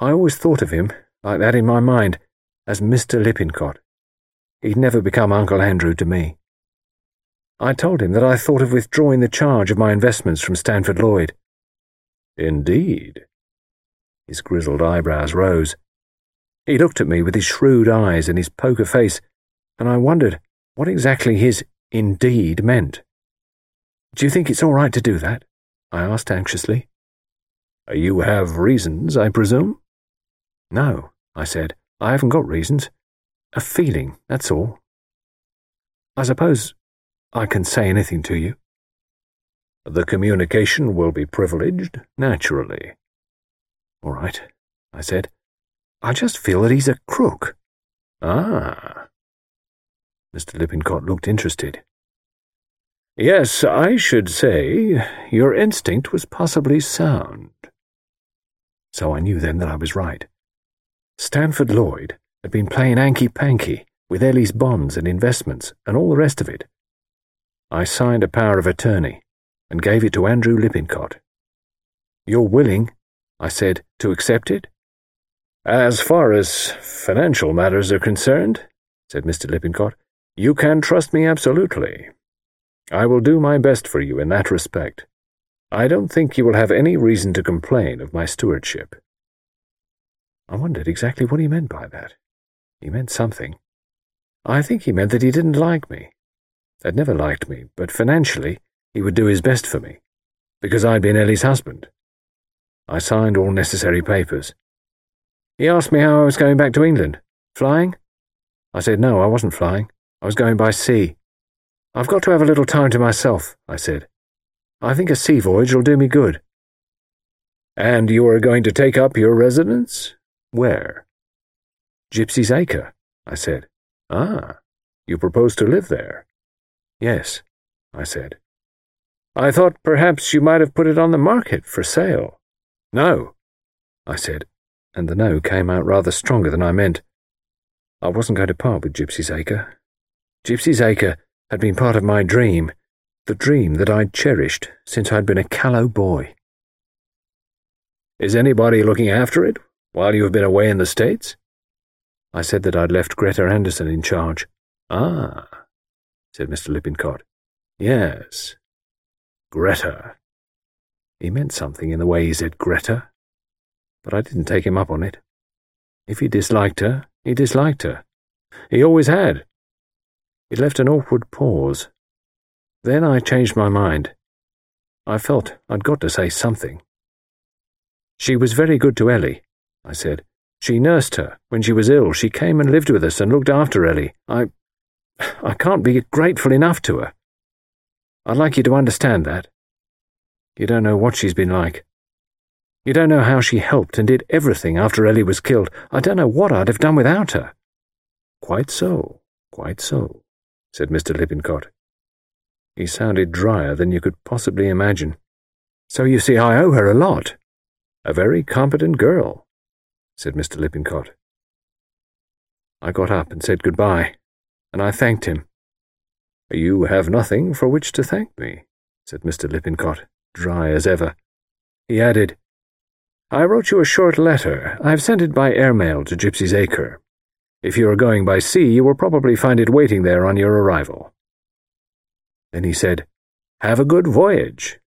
I always thought of him, like that in my mind, as Mr. Lippincott. He'd never become Uncle Andrew to me. I told him that I thought of withdrawing the charge of my investments from Stanford Lloyd. Indeed. His grizzled eyebrows rose. He looked at me with his shrewd eyes and his poker face, and I wondered what exactly his indeed meant. Do you think it's all right to do that? I asked anxiously. You have reasons, I presume? No, I said. I haven't got reasons. A feeling, that's all. I suppose I can say anything to you. The communication will be privileged, naturally. All right, I said. I just feel that he's a crook. Ah. Mr. Lippincott looked interested. Yes, I should say your instinct was possibly sound. So I knew then that I was right. Stanford Lloyd had been playing hanky-panky with Ellie's bonds and investments and all the rest of it. I signed a power of attorney and gave it to Andrew Lippincott. You're willing, I said, to accept it? As far as financial matters are concerned, said Mr. Lippincott, you can trust me absolutely. I will do my best for you in that respect. I don't think you will have any reason to complain of my stewardship. I wondered exactly what he meant by that. He meant something. I think he meant that he didn't like me had never liked me, but financially he would do his best for me, because I'd been Ellie's husband. I signed all necessary papers. He asked me how I was going back to England. Flying? I said no, I wasn't flying. I was going by sea. I've got to have a little time to myself, I said. I think a sea voyage will do me good. And you are going to take up your residence? Where? Gypsy's Acre, I said. Ah, you propose to live there? Yes, I said. I thought perhaps you might have put it on the market for sale. No, I said, and the no came out rather stronger than I meant. I wasn't going to part with Gypsy's Acre. Gypsy's Acre had been part of my dream, the dream that I'd cherished since I'd been a callow boy. Is anybody looking after it while you have been away in the States? I said that I'd left Greta Andersen in charge. Ah, said Mr. Lippincott. Yes. Greta. He meant something in the way he said Greta, but I didn't take him up on it. If he disliked her, he disliked her. He always had. It left an awkward pause. Then I changed my mind. I felt I'd got to say something. She was very good to Ellie, I said. She nursed her. When she was ill, she came and lived with us and looked after Ellie. I. I can't be grateful enough to her. I'd like you to understand that. You don't know what she's been like. You don't know how she helped and did everything after Ellie was killed. I don't know what I'd have done without her. Quite so, quite so, said Mr. Lippincott. He sounded drier than you could possibly imagine. So you see, I owe her a lot. A very competent girl, said Mr. Lippincott. I got up and said goodbye and I thanked him. You have nothing for which to thank me, said Mr. Lippincott, dry as ever. He added, I wrote you a short letter. I've sent it by airmail to Gypsy's Acre. If you are going by sea, you will probably find it waiting there on your arrival. Then he said, Have a good voyage.